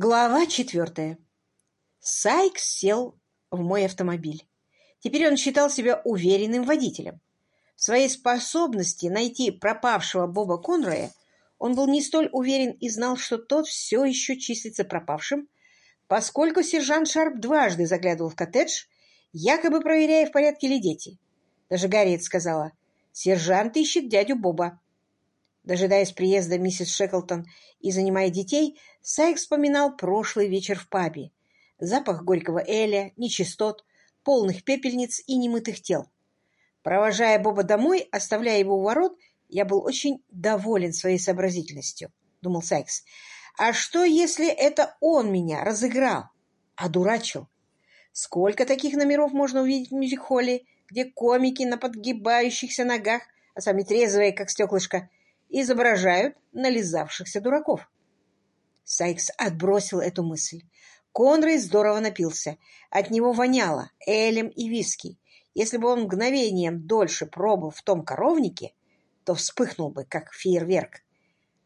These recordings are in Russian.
Глава четвертая. Сайкс сел в мой автомобиль. Теперь он считал себя уверенным водителем. В своей способности найти пропавшего Боба Конроя он был не столь уверен и знал, что тот все еще числится пропавшим, поскольку сержант Шарп дважды заглядывал в коттедж, якобы проверяя, в порядке ли дети. Даже Гарриет сказала, «Сержант ищет дядю Боба». Дожидаясь приезда миссис Шеклтон и занимая детей, Сайк вспоминал прошлый вечер в пабе. Запах горького эля, нечистот, полных пепельниц и немытых тел. Провожая Боба домой, оставляя его у ворот, я был очень доволен своей сообразительностью, — думал Сайкс. А что, если это он меня разыграл, одурачил? Сколько таких номеров можно увидеть в мюзик-холле, где комики на подгибающихся ногах, а сами трезвые, как стеклышко, изображают нализавшихся дураков. Сайкс отбросил эту мысль. Конрой здорово напился. От него воняло элем и виски. Если бы он мгновением дольше пробыл в том коровнике, то вспыхнул бы, как фейерверк.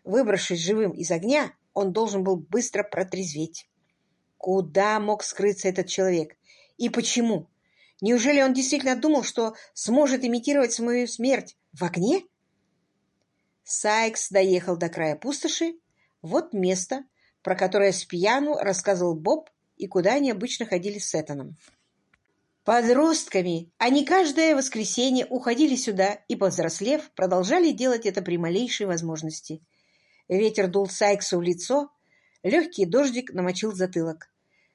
Выбравшись живым из огня, он должен был быстро протрезветь. Куда мог скрыться этот человек? И почему? Неужели он действительно думал, что сможет имитировать свою смерть в огне? Сайкс доехал до края пустоши. Вот место, про которое с пьяну рассказывал Боб и куда они обычно ходили с Сеттоном. Подростками они каждое воскресенье уходили сюда и, повзрослев, продолжали делать это при малейшей возможности. Ветер дул Сайксу в лицо, легкий дождик намочил затылок.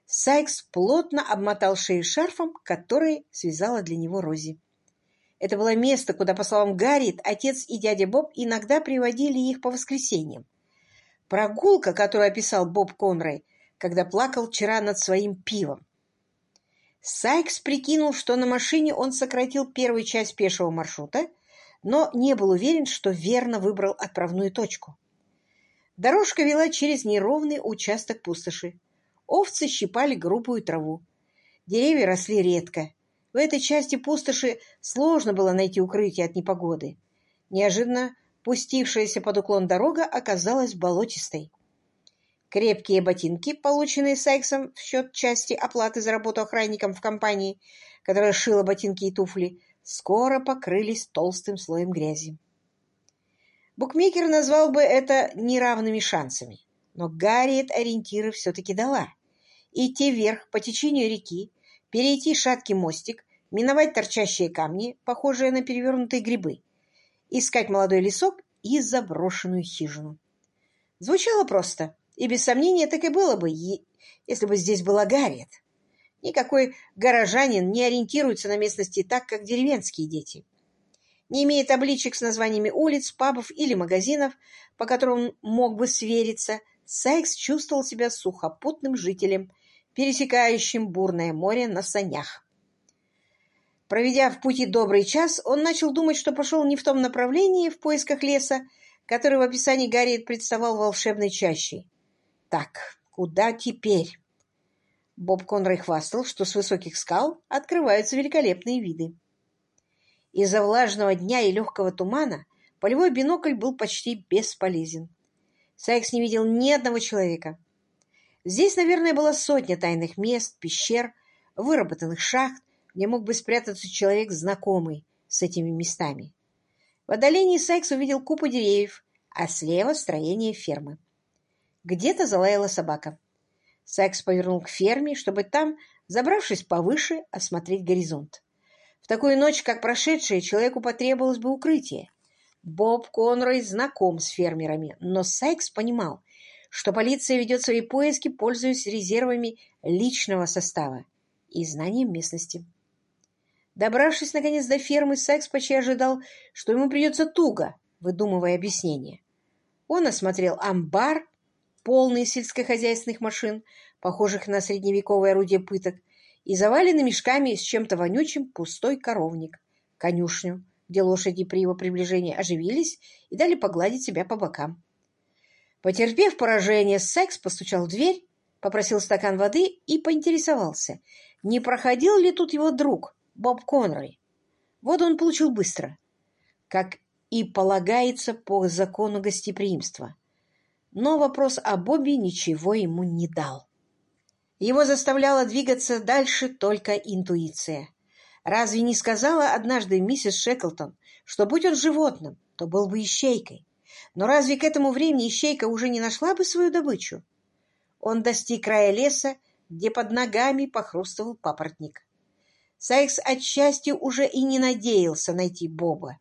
Сайкс плотно обмотал шею шарфом, который связала для него Рози. Это было место, куда, по словам Гарриет, отец и дядя Боб иногда приводили их по воскресеньям. Прогулка, которую описал Боб Конрой, когда плакал вчера над своим пивом. Сайкс прикинул, что на машине он сократил первую часть пешего маршрута, но не был уверен, что верно выбрал отправную точку. Дорожка вела через неровный участок пустоши. Овцы щипали грубую траву. Деревья росли редко, в этой части пустоши сложно было найти укрытие от непогоды. Неожиданно пустившаяся под уклон дорога оказалась болотистой. Крепкие ботинки, полученные Сайксом в счет части оплаты за работу охранником в компании, которая шила ботинки и туфли, скоро покрылись толстым слоем грязи. Букмекер назвал бы это неравными шансами, но Гарриет ориентиры все-таки дала. Идти вверх по течению реки, перейти шаткий мостик, миновать торчащие камни, похожие на перевернутые грибы, искать молодой лесок и заброшенную хижину. Звучало просто, и без сомнения так и было бы, если бы здесь была Гарриет. Никакой горожанин не ориентируется на местности так, как деревенские дети. Не имея табличек с названиями улиц, пабов или магазинов, по которым мог бы свериться, Сайкс чувствовал себя сухопутным жителем, пересекающим бурное море на санях. Проведя в пути добрый час, он начал думать, что пошел не в том направлении в поисках леса, который в описании Гарриет представал волшебной чащей. Так, куда теперь? Боб Конрой хвастал, что с высоких скал открываются великолепные виды. Из-за влажного дня и легкого тумана полевой бинокль был почти бесполезен. Сайкс не видел ни одного человека. Здесь, наверное, была сотня тайных мест, пещер, выработанных шахт, где мог бы спрятаться человек, знакомый с этими местами. В отдалении Сайкс увидел купу деревьев, а слева строение фермы. Где-то залаяла собака. Сайкс повернул к ферме, чтобы там, забравшись повыше, осмотреть горизонт. В такую ночь, как прошедшая, человеку потребовалось бы укрытие. Боб Конрой знаком с фермерами, но Сайкс понимал, что полиция ведет свои поиски, пользуясь резервами личного состава и знанием местности. Добравшись, наконец, до фермы, Сайкс почти ожидал, что ему придется туго, выдумывая объяснение. Он осмотрел амбар, полный сельскохозяйственных машин, похожих на средневековое орудие пыток, и заваленный мешками с чем-то вонючим пустой коровник, конюшню, где лошади при его приближении оживились и дали погладить себя по бокам. Потерпев поражение, Сайкс постучал в дверь, попросил стакан воды и поинтересовался, не проходил ли тут его друг, Боб Конрой. Вот он получил быстро, как и полагается по закону гостеприимства. но вопрос о Бобби ничего ему не дал. Его заставляла двигаться дальше только интуиция. Разве не сказала однажды миссис Шеклтон, что будь он животным, то был бы ищейкой? Но разве к этому времени ищейка уже не нашла бы свою добычу? Он достиг края леса, где под ногами похрустывал папоротник. Сайкс отчасти уже и не надеялся найти Боба.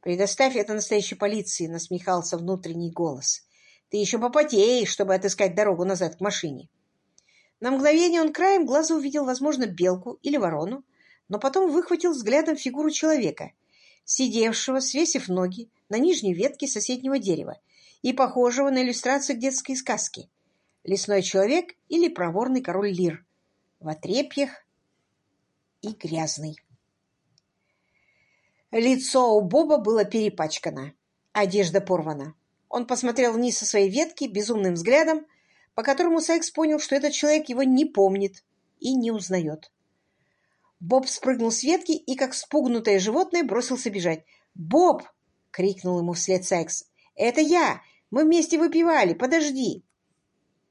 «Предоставь это настоящей полиции», — насмехался внутренний голос. «Ты еще попотеешь, чтобы отыскать дорогу назад к машине». На мгновение он краем глаза увидел, возможно, белку или ворону, но потом выхватил взглядом фигуру человека, сидевшего, свесив ноги, на нижней ветке соседнего дерева и похожего на иллюстрацию детской сказке. Лесной человек или проворный король Лир. В отрепьях и грязный. Лицо у Боба было перепачкано, одежда порвана. Он посмотрел вниз со своей ветки безумным взглядом, по которому Сайкс понял, что этот человек его не помнит и не узнает. Боб спрыгнул с ветки и, как спугнутое животное, бросился бежать. «Боб!» — крикнул ему вслед Сайкс. «Это я! Мы вместе выпивали! Подожди!»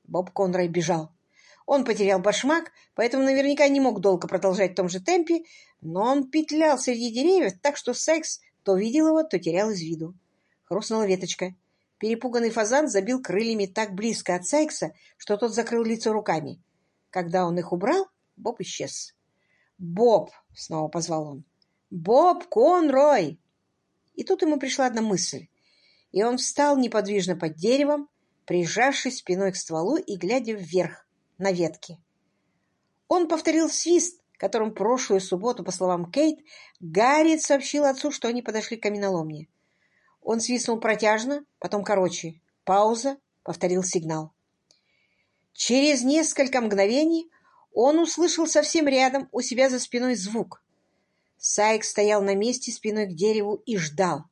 Боб Конрой бежал. Он потерял башмак, поэтому наверняка не мог долго продолжать в том же темпе, но он петлял среди деревьев так, что Сайкс то видел его, то терял из виду. Хрустнула веточка. Перепуганный фазан забил крыльями так близко от Сайкса, что тот закрыл лицо руками. Когда он их убрал, Боб исчез. «Боб!» — снова позвал он. «Боб Конрой!» И тут ему пришла одна мысль, и он встал неподвижно под деревом, прижавшись спиной к стволу и глядя вверх, на ветке. Он повторил свист, которым прошлую субботу, по словам Кейт, Гарриет сообщил отцу, что они подошли к каменоломне. Он свистнул протяжно, потом короче. Пауза, повторил сигнал. Через несколько мгновений он услышал совсем рядом у себя за спиной звук. Сайк стоял на месте спиной к дереву и ждал.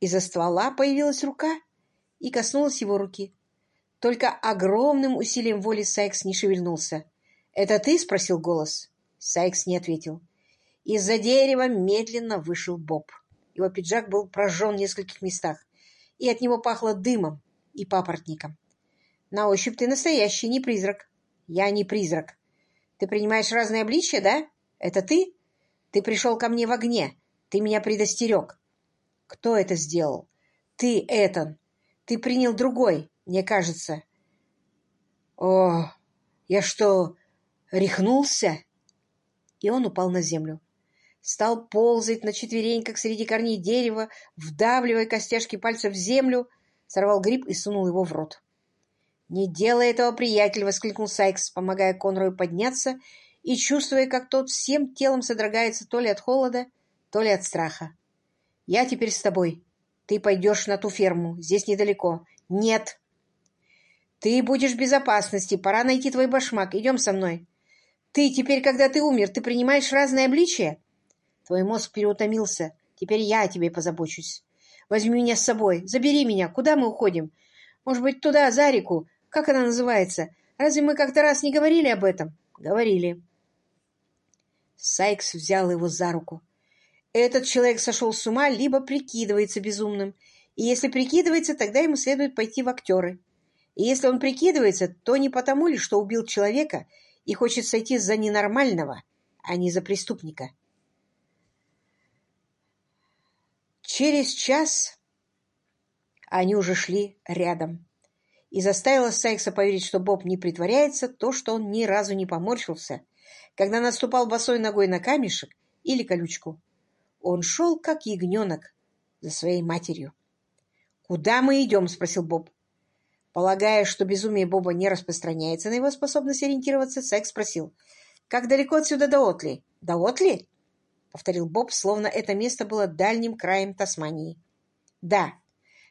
Из-за ствола появилась рука и коснулась его руки. Только огромным усилием воли Сайкс не шевельнулся. «Это ты?» — спросил голос. Сайкс не ответил. Из-за дерева медленно вышел Боб. Его пиджак был прожжен в нескольких местах, и от него пахло дымом и папоротником. «На ощупь ты настоящий, не призрак». «Я не призрак». «Ты принимаешь разные обличья, да? Это ты?» «Ты пришел ко мне в огне. Ты меня предостерег». «Кто это сделал?» «Ты, Этан. Ты принял другой, мне кажется. О, я что, рехнулся? И он упал на землю. Стал ползать на четвереньках среди корней дерева, вдавливая костяшки пальцев в землю, сорвал гриб и сунул его в рот. «Не делай этого, приятель!» — воскликнул Сайкс, помогая Конрою подняться и чувствуя, как тот всем телом содрогается то ли от холода, то ли от страха. «Я теперь с тобой. Ты пойдешь на ту ферму. Здесь недалеко. Нет!» Ты будешь в безопасности. Пора найти твой башмак. Идем со мной. Ты теперь, когда ты умер, ты принимаешь разные обличия? Твой мозг переутомился. Теперь я о тебе позабочусь. Возьми меня с собой. Забери меня. Куда мы уходим? Может быть, туда, за реку? Как она называется? Разве мы как-то раз не говорили об этом? Говорили. Сайкс взял его за руку. Этот человек сошел с ума, либо прикидывается безумным. И если прикидывается, тогда ему следует пойти в актеры. И если он прикидывается, то не потому ли, что убил человека и хочет сойти за ненормального, а не за преступника. Через час они уже шли рядом. И заставило Сайкса поверить, что Боб не притворяется, то, что он ни разу не поморщился, когда наступал босой ногой на камешек или колючку. Он шел, как ягненок, за своей матерью. «Куда мы идем?» — спросил Боб. Полагая, что безумие Боба не распространяется на его способность ориентироваться, Сайк спросил, «Как далеко отсюда до Отли?» «До Отли?» — повторил Боб, словно это место было дальним краем Тасмании. «Да,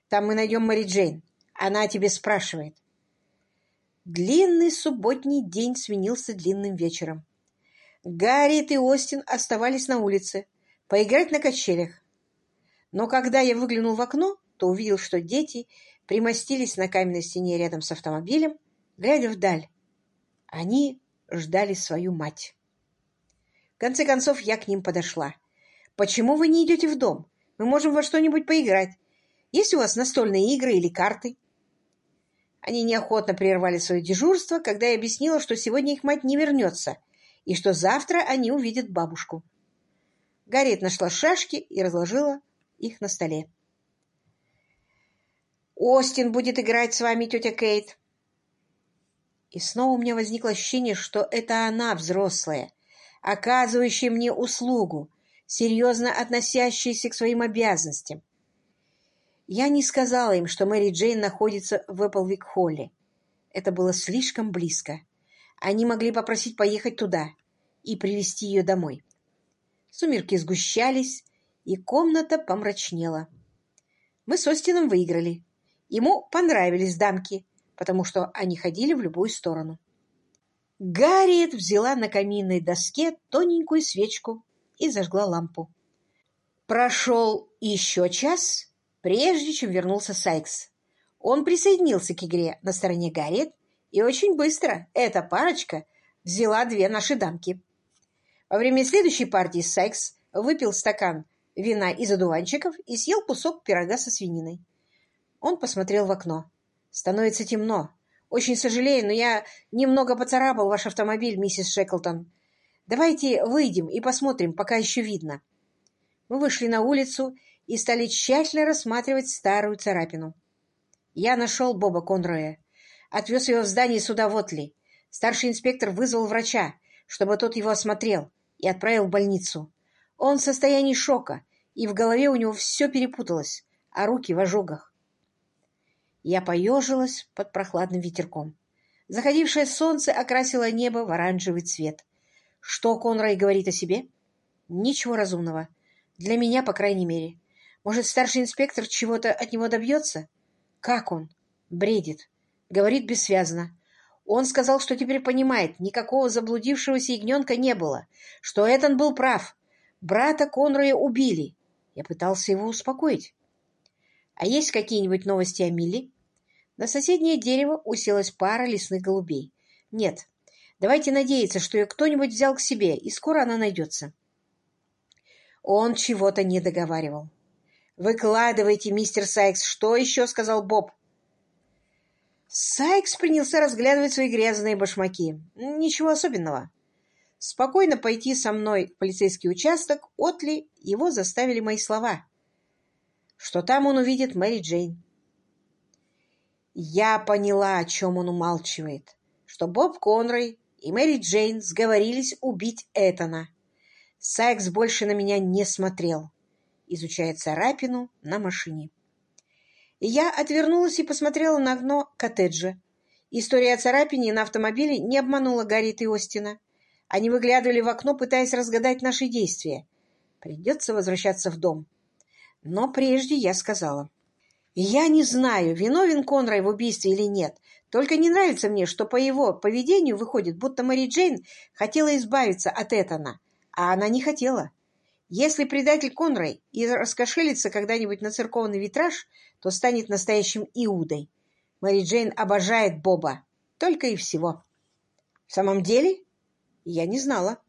там мы найдем Мэри Джейн. Она о тебе спрашивает». Длинный субботний день сменился длинным вечером. Гарриет и Остин оставались на улице, поиграть на качелях. Но когда я выглянул в окно, то увидел, что дети примостились на каменной стене рядом с автомобилем, глядя вдаль. Они ждали свою мать. В конце концов, я к ним подошла. «Почему вы не идете в дом? Мы можем во что-нибудь поиграть. Есть у вас настольные игры или карты?» Они неохотно прервали свое дежурство, когда я объяснила, что сегодня их мать не вернется, и что завтра они увидят бабушку. Гарриет нашла шашки и разложила их на столе. «Остин будет играть с вами, тетя Кейт». И снова у меня возникло ощущение, что это она взрослая, оказывающая мне услугу, серьезно относящаяся к своим обязанностям. Я не сказала им, что Мэри Джейн находится в Эпплвик-холле. Это было слишком близко. Они могли попросить поехать туда и привезти ее домой. Сумерки сгущались, и комната помрачнела. Мы с Остином выиграли. Ему понравились дамки, потому что они ходили в любую сторону. Гарриет взяла на каминной доске тоненькую свечку и зажгла лампу. Прошел еще час, прежде чем вернулся Сайкс. Он присоединился к игре на стороне Гарриет, и очень быстро эта парочка взяла две наши дамки. Во время следующей партии Сайкс выпил стакан вина из одуванчиков и съел кусок пирога со свининой. Он посмотрел в окно. «Становится темно. Очень сожалею, но я немного поцарапал ваш автомобиль, миссис Шеклтон. Давайте выйдем и посмотрим, пока еще видно». Мы вышли на улицу и стали тщательно рассматривать старую царапину. Я нашел Боба Конроя. Отвез его в здание суда Вотли. Старший инспектор вызвал врача, чтобы тот его осмотрел, и отправил в больницу. Он в состоянии шока, и в голове у него все перепуталось, а руки в ожогах. Я поежилась под прохладным ветерком. Заходившее солнце окрасило небо в оранжевый цвет. Что Конрай говорит о себе? Ничего разумного. Для меня, по крайней мере. Может, старший инспектор чего-то от него добьется? Как он? Бредит. Говорит бессвязно. Он сказал, что теперь понимает, никакого заблудившегося ягненка не было, что Этан был прав. Брата Конроя убили. Я пытался его успокоить. А есть какие-нибудь новости о Милли? На соседнее дерево уселась пара лесных голубей. Нет, давайте надеяться, что ее кто-нибудь взял к себе, и скоро она найдется. Он чего-то не договаривал. «Выкладывайте, мистер Сайкс, что еще?» — сказал Боб. Сайкс принялся разглядывать свои грязные башмаки. Ничего особенного. Спокойно пойти со мной в полицейский участок, Отли его заставили мои слова что там он увидит Мэри Джейн. Я поняла, о чем он умалчивает, что Боб Конрой и Мэри Джейн сговорились убить Этана. Сайкс больше на меня не смотрел, изучая царапину на машине. Я отвернулась и посмотрела на окно коттеджа. История о царапине на автомобиле не обманула Гарри и Остина. Они выглядывали в окно, пытаясь разгадать наши действия. Придется возвращаться в дом. Но прежде я сказала. Я не знаю, виновен Конрай в убийстве или нет. Только не нравится мне, что по его поведению выходит, будто Мэри Джейн хотела избавиться от Этана, а она не хотела. Если предатель Конрай и раскошелится когда-нибудь на церковный витраж, то станет настоящим Иудой. Мэри Джейн обожает Боба. Только и всего. В самом деле? Я не знала.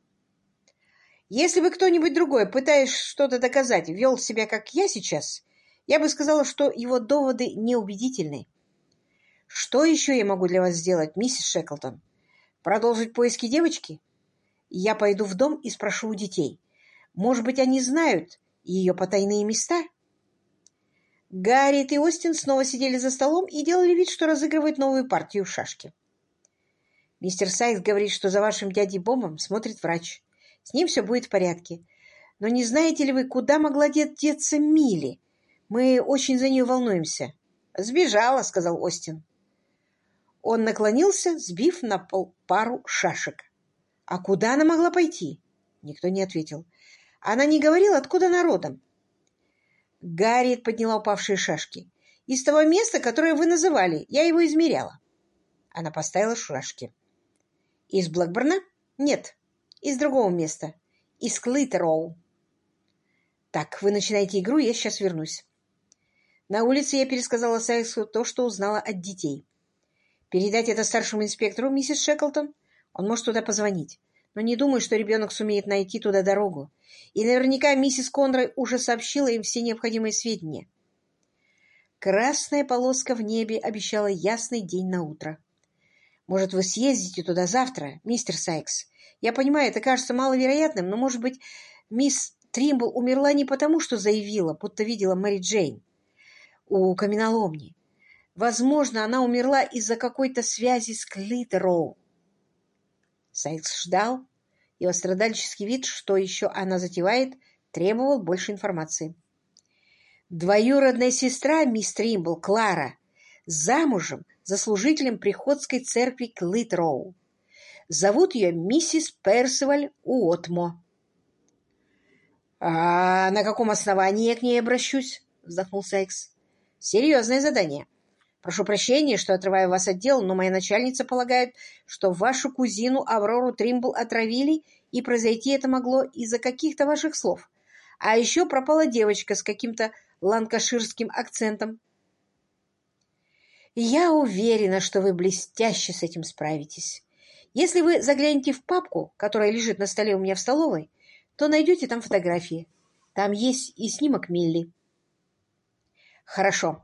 Если бы кто-нибудь другой, пытаясь что-то доказать, вел себя, как я сейчас, я бы сказала, что его доводы неубедительны. Что еще я могу для вас сделать, миссис Шеклтон? Продолжить поиски девочки? Я пойду в дом и спрошу у детей. Может быть, они знают ее потайные места? Гарриет и Остин снова сидели за столом и делали вид, что разыгрывают новую партию в шашки. Мистер Сайкс говорит, что за вашим дядей Бомбом смотрит врач. С ним все будет в порядке. Но не знаете ли вы, куда могла деться Милли? Мы очень за нее волнуемся. «Сбежала», — сказал Остин. Он наклонился, сбив на пол пару шашек. «А куда она могла пойти?» Никто не ответил. «Она не говорила, откуда народом?» Гарриет подняла упавшие шашки. «Из того места, которое вы называли. Я его измеряла». Она поставила шашки. «Из Блэкборна?» «Нет. Из другого места. Из Клитероу. Так, вы начинаете игру, я сейчас вернусь. На улице я пересказала Сайксу то, что узнала от детей. Передать это старшему инспектору, миссис Шеклтон? Он может туда позвонить. Но не думаю, что ребенок сумеет найти туда дорогу. И наверняка миссис Конрой уже сообщила им все необходимые сведения. Красная полоска в небе обещала ясный день на утро. «Может, вы съездите туда завтра, мистер Сайкс? Я понимаю, это кажется маловероятным, но, может быть, мисс Тримбл умерла не потому, что заявила, будто видела Мэри Джейн у каменоломни. Возможно, она умерла из-за какой-то связи с Клитероу. Сайкс ждал. Его страдальческий вид, что еще она затевает, требовал больше информации. Двоюродная сестра мисс Тримбл, Клара, замужем за служителем приходской церкви Клитроу. Зовут ее миссис Персиваль Уотмо. «А на каком основании я к ней обращусь?» — вздохнул Сайкс. «Серьезное задание. Прошу прощения, что отрываю вас от дела, но моя начальница полагает, что вашу кузину Аврору Тримбл отравили, и произойти это могло из-за каких-то ваших слов. А еще пропала девочка с каким-то ланкаширским акцентом. Я уверена, что вы блестяще с этим справитесь. Если вы заглянете в папку, которая лежит на столе у меня в столовой, то найдете там фотографии. Там есть и снимок Милли. Хорошо.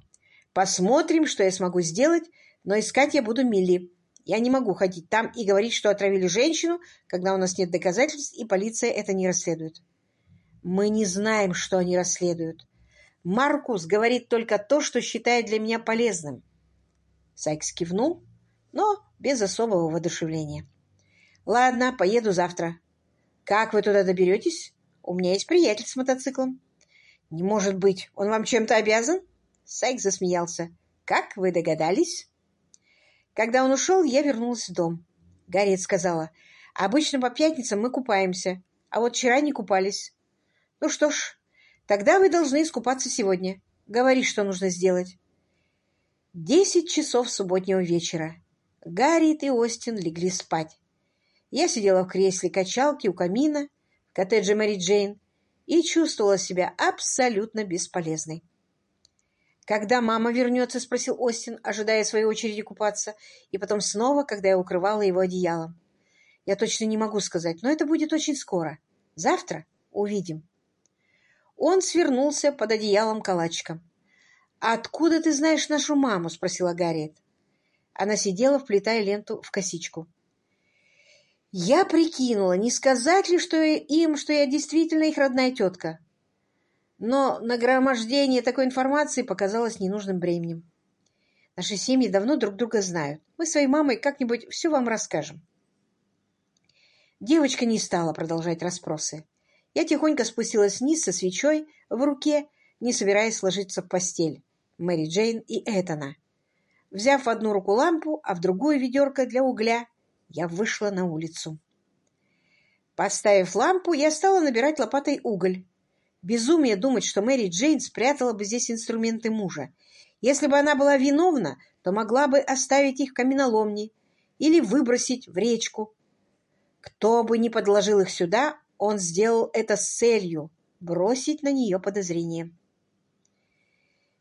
Посмотрим, что я смогу сделать, но искать я буду Милли. Я не могу ходить там и говорить, что отравили женщину, когда у нас нет доказательств, и полиция это не расследует. Мы не знаем, что они расследуют. Маркус говорит только то, что считает для меня полезным. Сайкс кивнул, но без особого воодушевления. Ладно, поеду завтра. Как вы туда доберетесь? У меня есть приятель с мотоциклом. Не может быть, он вам чем-то обязан? Сайкс засмеялся. Как вы догадались? Когда он ушел, я вернулась в дом. Гарриет сказала, обычно по пятницам мы купаемся, а вот вчера не купались. Ну что ж, Тогда вы должны искупаться сегодня. Говори, что нужно сделать. Десять часов субботнего вечера. Гарриет и Остин легли спать. Я сидела в кресле качалки у камина в коттедже Мэри Джейн и чувствовала себя абсолютно бесполезной. «Когда мама вернется?» — спросил Остин, ожидая своей очереди купаться, и потом снова, когда я укрывала его одеялом. «Я точно не могу сказать, но это будет очень скоро. Завтра увидим». Он свернулся под одеялом калачиком. «Откуда ты знаешь нашу маму?» — спросила Гарриет. Она сидела, вплетая ленту в косичку. «Я прикинула, не сказать ли что им, что я действительно их родная тетка?» Но нагромождение такой информации показалось ненужным бременем. Наши семьи давно друг друга знают. Мы своей мамой как-нибудь все вам расскажем. Девочка не стала продолжать расспросы. Я тихонько спустилась вниз со свечой в руке, не собираясь ложиться в постель. Мэри Джейн и Этана. Взяв в одну руку лампу, а в другую ведерко для угля, я вышла на улицу. Поставив лампу, я стала набирать лопатой уголь. Безумие думать, что Мэри Джейн спрятала бы здесь инструменты мужа. Если бы она была виновна, то могла бы оставить их в каменоломне или выбросить в речку. Кто бы ни подложил их сюда, он сделал это с целью бросить на нее подозрение.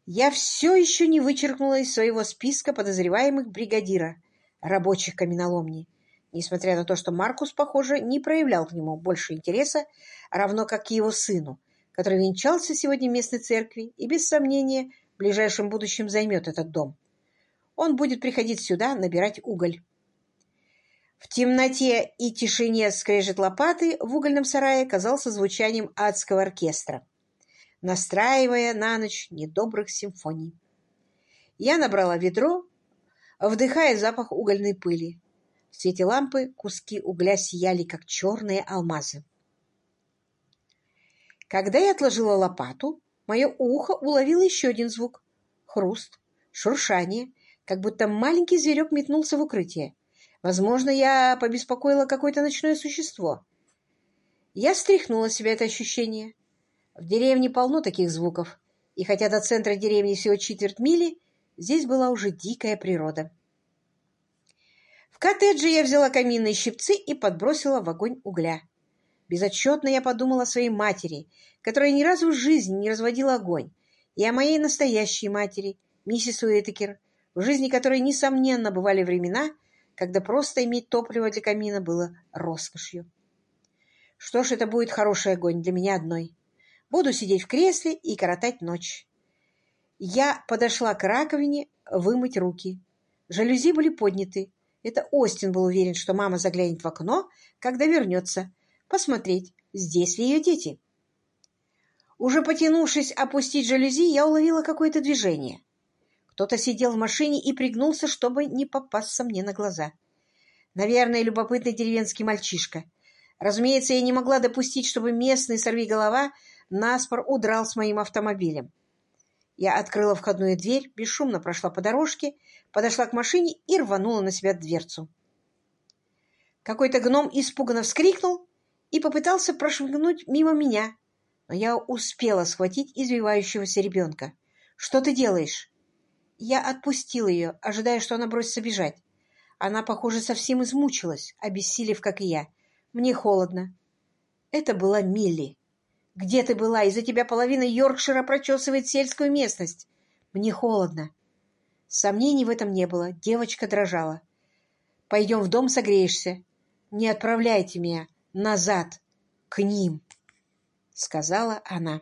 Я все еще не вычеркнула из своего списка подозреваемых бригадира, рабочих каменоломни, несмотря на то, что Маркус, похоже, не проявлял к нему больше интереса, равно как и его сыну, который венчался сегодня в местной церкви и, без сомнения, в ближайшем будущем займет этот дом. Он будет приходить сюда набирать уголь. В темноте и тишине скрежет лопаты в угольном сарае казался звучанием адского оркестра, настраивая на ночь недобрых симфоний. Я набрала ведро, вдыхая запах угольной пыли. В свете лампы куски угля сияли, как черные алмазы. Когда я отложила лопату, мое ухо уловило еще один звук — хруст, шуршание, как будто маленький зверек метнулся в укрытие. Возможно, я побеспокоила какое-то ночное существо. Я стряхнула себе это ощущение. В деревне полно таких звуков, и хотя до центра деревни всего четверть мили, здесь была уже дикая природа. В коттедже я взяла каминные щипцы и подбросила в огонь угля. Безотчетно я подумала о своей матери, которая ни разу в жизни не разводила огонь, и о моей настоящей матери, миссис Уитакер, в жизни которой, несомненно, бывали времена, когда просто иметь топливо для камина было роскошью. Что ж, это будет хороший огонь для меня одной. Буду сидеть в кресле и коротать ночь. Я подошла к раковине вымыть руки. Жалюзи были подняты. Это Остин был уверен, что мама заглянет в окно, когда вернется, посмотреть, здесь ли ее дети. Уже потянувшись опустить жалюзи, я уловила какое-то движение. Кто-то сидел в машине и пригнулся, чтобы не попасться мне на глаза. Наверное, любопытный деревенский мальчишка. Разумеется, я не могла допустить, чтобы местный сорвиголова наспор удрал с моим автомобилем. Я открыла входную дверь, бесшумно прошла по дорожке, подошла к машине и рванула на себя дверцу. Какой-то гном испуганно вскрикнул и попытался прошмыгнуть мимо меня, но я успела схватить извивающегося ребенка. «Что ты делаешь?» Я отпустила ее, ожидая, что она бросится бежать. Она, похоже, совсем измучилась, обессилев, как и я. Мне холодно. Это была Милли. «Где ты была? Из-за тебя половина Йоркшира прочесывает сельскую местность. Мне холодно». Сомнений в этом не было. Девочка дрожала. «Пойдем в дом, согреешься. Не отправляйте меня назад, к ним», — сказала она.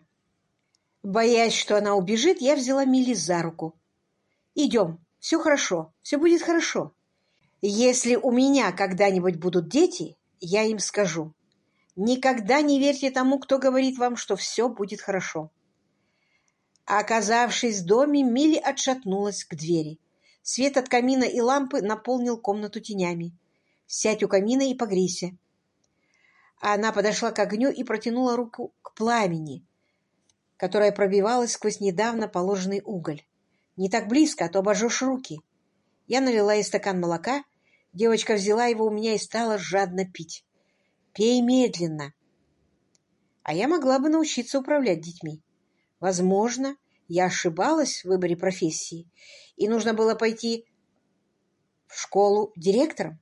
Боясь, что она убежит, я взяла Милли за руку. Идем, все хорошо, все будет хорошо. Если у меня когда-нибудь будут дети, я им скажу. Никогда не верьте тому, кто говорит вам, что все будет хорошо. Оказавшись в доме, Милли отшатнулась к двери. Свет от камина и лампы наполнил комнату тенями. «Сядь у камина и погрейся». Она подошла к огню и протянула руку к пламени, которая пробивалась сквозь недавно положенный уголь. Не так близко, а то обожжешь руки. Я налила ей стакан молока. Девочка взяла его у меня и стала жадно пить. Пей медленно. А я могла бы научиться управлять детьми. Возможно, я ошибалась в выборе профессии, и нужно было пойти в школу директором.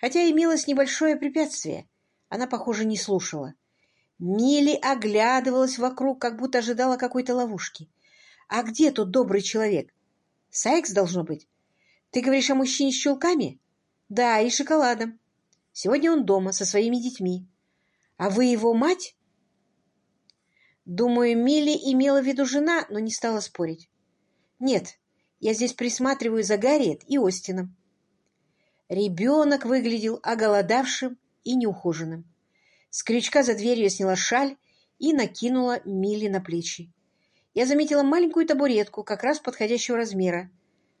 Хотя имелось небольшое препятствие. Она, похоже, не слушала. Милли оглядывалась вокруг, как будто ожидала какой-то ловушки. А где тот добрый человек? Сайкс, должно быть. Ты говоришь о мужчине с чулками? Да, и шоколадом. Сегодня он дома со своими детьми. А вы его мать? Думаю, Милли имела в виду жена, но не стала спорить. Нет, я здесь присматриваю за Гарриет и Остином. Ребенок выглядел оголодавшим и неухоженным. С крючка за дверью я сняла шаль и накинула Милли на плечи я заметила маленькую табуретку, как раз подходящего размера.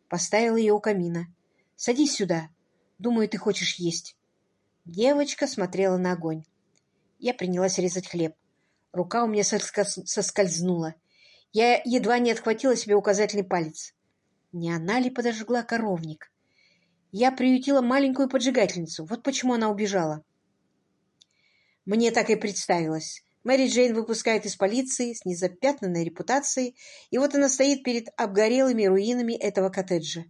Поставила ее у камина. «Садись сюда. Думаю, ты хочешь есть». Девочка смотрела на огонь. Я принялась резать хлеб. Рука у меня соскользнула. Я едва не отхватила себе указательный палец. Не она ли подожгла коровник? Я приютила маленькую поджигательницу. Вот почему она убежала. Мне так и представилось. Мэри Джейн выпускает из полиции с незапятнанной репутацией, и вот она стоит перед обгорелыми руинами этого коттеджа.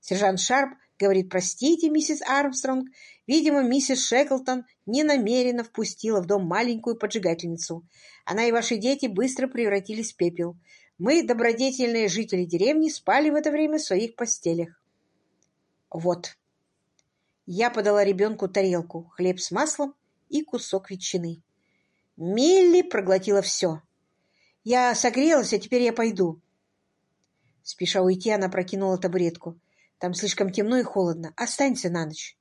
Сержант Шарп говорит «Простите, миссис Армстронг, видимо, миссис Шеклтон ненамеренно впустила в дом маленькую поджигательницу. Она и ваши дети быстро превратились в пепел. Мы, добродетельные жители деревни, спали в это время в своих постелях». Вот. Я подала ребенку тарелку, хлеб с маслом и кусок ветчины. Милли проглотила все. «Я согрелась, а теперь я пойду». Спеша уйти, она прокинула табуретку. «Там слишком темно и холодно. Останься на ночь».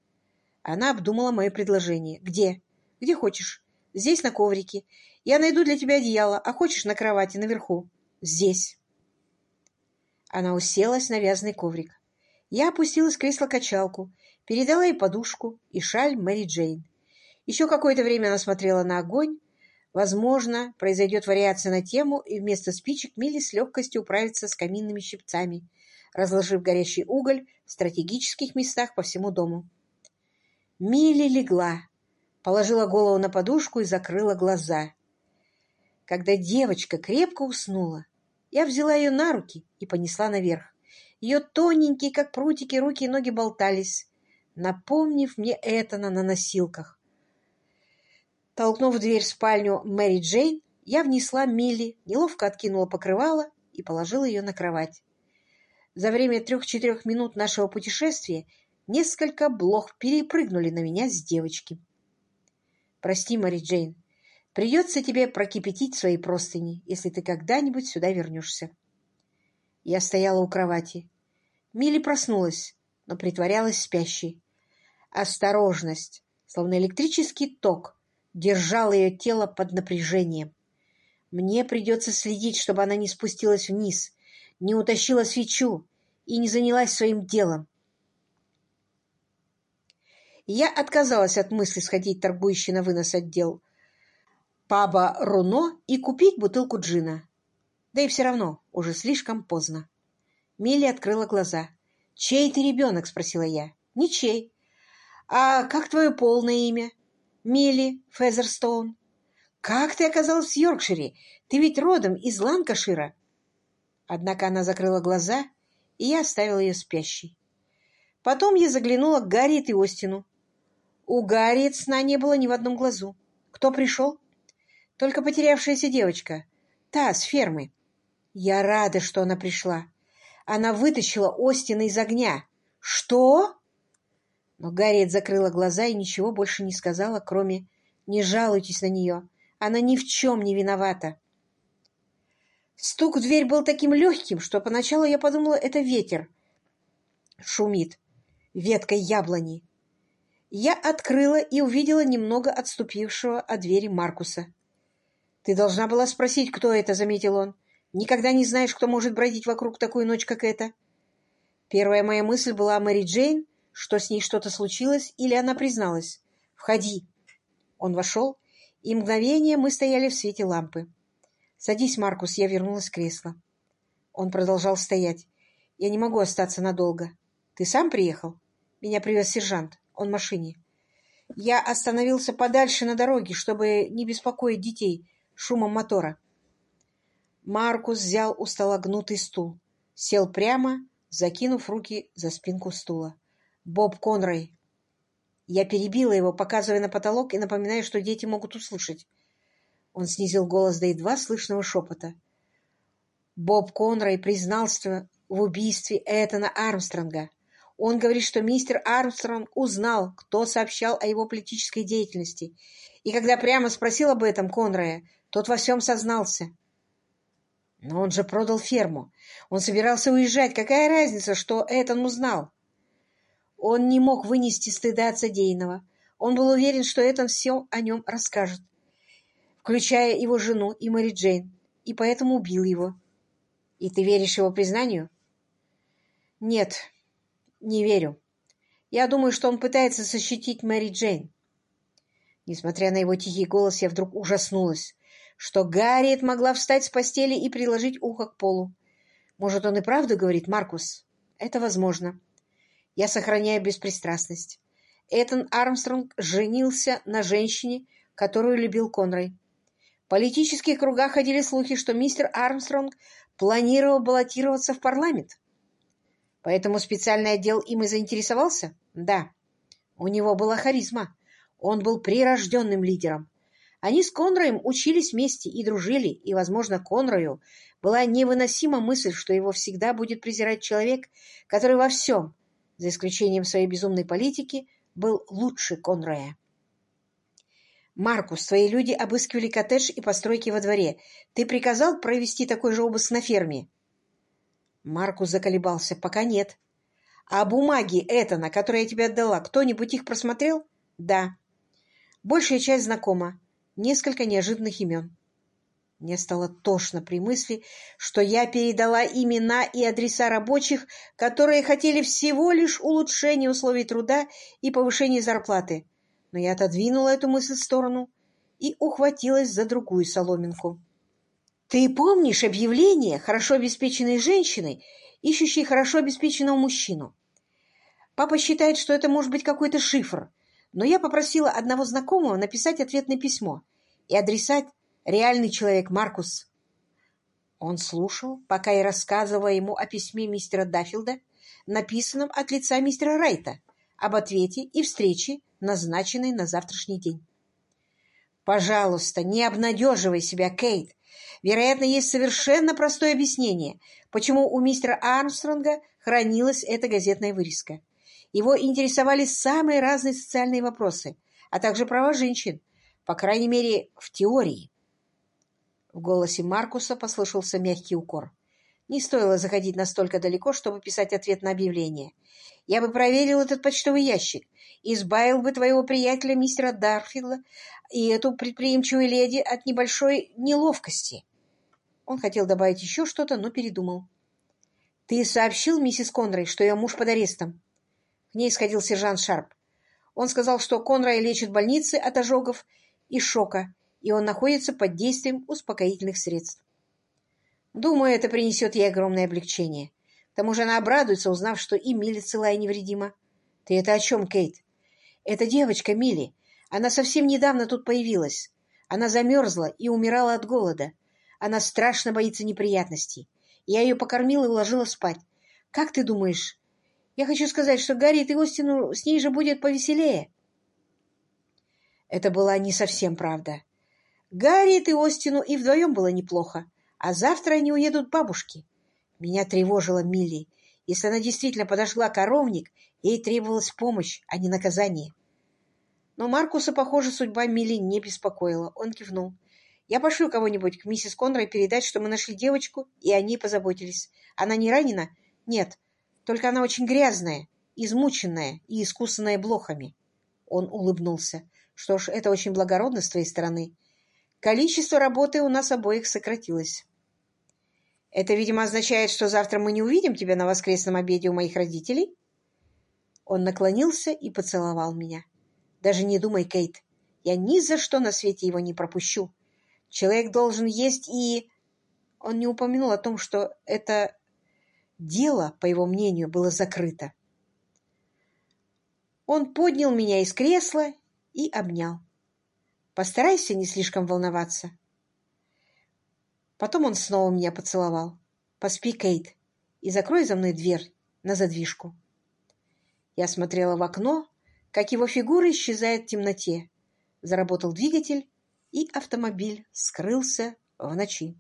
Она обдумала мое предложение. «Где?» «Где хочешь. Здесь, на коврике. Я найду для тебя одеяло, а хочешь на кровати наверху?» «Здесь». Она уселась на вязаный коврик. Я опустилась в кресло-качалку, передала ей подушку и шаль Мэри Джейн. Еще какое-то время она смотрела на огонь, Возможно, произойдет вариация на тему, и вместо спичек Милли с легкостью управится с каминными щипцами, разложив горящий уголь в стратегических местах по всему дому. Милли легла, положила голову на подушку и закрыла глаза. Когда девочка крепко уснула, я взяла ее на руки и понесла наверх. Ее тоненькие, как прутики, руки и ноги болтались, напомнив мне это на носилках. Толкнув дверь в спальню Мэри Джейн, я внесла Милли, неловко откинула покрывало и положила ее на кровать. За время трех-четырех минут нашего путешествия несколько блох перепрыгнули на меня с девочки. «Прости, Мэри Джейн, придется тебе прокипятить свои простыни, если ты когда-нибудь сюда вернешься». Я стояла у кровати. Милли проснулась, но притворялась спящей. Осторожность, словно электрический ток, держал ее тело под напряжением. Мне придется следить, чтобы она не спустилась вниз, не утащила свечу и не занялась своим делом. Я отказалась от мысли сходить торгующий на вынос отдел паба Руно и купить бутылку джина. Да и все равно, уже слишком поздно. Милли открыла глаза. «Чей ты ребенок?» — спросила я. «Ничей». «А как твое полное имя?» «Милли Фезерстоун». «Как ты оказалась в Йоркшире? Ты ведь родом из Ланкашира». Однако она закрыла глаза, и я оставила ее спящей. Потом я заглянула к Гарриет и Остину. У Гарриет сна не было ни в одном глазу. Кто пришел? Только потерявшаяся девочка. Та, с фермы. Я рада, что она пришла. Она вытащила Остина из огня. Что? Но Гарриет закрыла глаза и ничего больше не сказала, кроме «Не жалуйтесь на нее. Она ни в чем не виновата». Стук в дверь был таким легким, что поначалу я подумала, это ветер. Шумит. Веткой яблони. Я открыла и увидела немного отступившего от двери Маркуса. «Ты должна была спросить, кто это», — заметил он. «Никогда не знаешь, кто может бродить вокруг такую ночь, как эта». Первая моя мысль была о Мэри Джейн, что с ней что-то случилось, или она призналась. «Входи». Он вошел, и мгновение мы стояли в свете лампы. «Садись, Маркус», — я вернулась в кресло. Он продолжал стоять. «Я не могу остаться надолго. Ты сам приехал?» Меня привез сержант. Он в машине. Я остановился подальше на дороге, чтобы не беспокоить детей шумом мотора. Маркус взял у стола гнутый стул, сел прямо, закинув руки за спинку стула. «Боб Конрой!» Я перебила его, показывая на потолок и напоминая, что дети могут услышать. Он снизил голос до едва слышного шепота. Боб Конрой признался в убийстве Этана Армстронга. Он говорит, что мистер Армстронг узнал, кто сообщал о его политической деятельности. И когда прямо спросил об этом Конрая, тот во всем сознался. Но он же продал ферму. Он собирался уезжать. Какая разница, что Этан узнал? Он не мог вынести стыда от содеянного. Он был уверен, что Этан все о нем расскажет, включая его жену и Мэри Джейн, и поэтому убил его. И ты веришь его признанию? Нет, не верю. Я думаю, что он пытается защитить Мэри Джейн. Несмотря на его тихий голос, я вдруг ужаснулась, что Гарриет могла встать с постели и приложить ухо к полу. Может, он и правду говорит, Маркус? Это возможно. Я сохраняю беспристрастность. Этан Армстронг женился на женщине, которую любил Конрой. Политических кругах ходили слухи, что мистер Армстронг планировал баллотироваться в парламент. Поэтому специальный отдел им и заинтересовался? Да. У него была харизма. Он был прирожденным лидером. Они с Конроем учились вместе и дружили, и, возможно, Конрою была невыносима мысль, что его всегда будет презирать человек, который во всем, за исключением своей безумной политики, был лучше Конроя. «Маркус, твои люди обыскивали коттедж и постройки во дворе. Ты приказал провести такой же обыск на ферме?» Маркус заколебался. «Пока нет». «А бумаги это, на которые я тебе отдала, кто-нибудь их просмотрел?» «Да». «Большая часть знакома. Несколько неожиданных имен». Мне стало тошно при мысли, что я передала имена и адреса рабочих, которые хотели всего лишь улучшения условий труда и повышения зарплаты. Но я отодвинула эту мысль в сторону и ухватилась за другую соломинку. Ты помнишь объявление хорошо обеспеченной женщины, ищущей хорошо обеспеченного мужчину? Папа считает, что это может быть какой-то шифр, но я попросила одного знакомого написать ответное письмо и адресать реальный человек Маркус. Он слушал, пока я рассказывала ему о письме мистера Даффилда, написанном от лица мистера Райта, об ответе и встрече, назначенной на завтрашний день. «Пожалуйста, не обнадеживай себя, Кейт. Вероятно, есть совершенно простое объяснение, почему у мистера Армстронга хранилась эта газетная вырезка. Его интересовали самые разные социальные вопросы, а также права женщин, по крайней мере, в теории. В голосе Маркуса послышался мягкий укор. Не стоило заходить настолько далеко, чтобы писать ответ на объявление. Я бы проверил этот почтовый ящик, избавил бы твоего приятеля мистера Дарфилда и эту предприимчивую леди от небольшой неловкости. Он хотел добавить еще что-то, но передумал. «Ты сообщил миссис Конрой, что ее муж под арестом?» К ней сходил сержант Шарп. Он сказал, что Конрай лечит в больнице от ожогов и шока, и он находится под действием успокоительных средств. Думаю, это принесет ей огромное облегчение. К тому же она обрадуется, узнав, что и Милли цела и невредима. Ты это о чем, Кейт? Это девочка Милли. Она совсем недавно тут появилась. Она замерзла и умирала от голода. Она страшно боится неприятностей. Я ее покормила и уложила спать. Как ты думаешь? Я хочу сказать, что Гарри и Остину с ней же будет повеселее. Это была не совсем правда. Гарри и Остину и вдвоем было неплохо, а завтра они уедут к бабушке. Меня тревожила Милли. Если она действительно подошла коровник, ей требовалась помощь, а не наказание. Но Маркуса, похоже, судьба Милли не беспокоила. Он кивнул. «Я пошлю кого-нибудь к миссис Конрой передать, что мы нашли девочку, и они позаботились. Она не ранена? Нет. Только она очень грязная, измученная и искусанная блохами». Он улыбнулся. «Что ж, это очень благородно с твоей стороны. Количество работы у нас обоих сократилось». Это, видимо, означает, что завтра мы не увидим тебя на воскресном обеде у моих родителей?» Он наклонился и поцеловал меня. «Даже не думай, Кейт, я ни за что на свете его не пропущу. Человек должен есть и...» Он не упомянул о том, что это дело, по его мнению, было закрыто. Он поднял меня из кресла и обнял. «Постарайся не слишком волноваться. Потом он снова меня поцеловал. «Поспи, Кейт, и закрой за мной дверь на задвижку». Я смотрела в окно, как его фигура исчезает в темноте. Заработал двигатель, и автомобиль скрылся в ночи.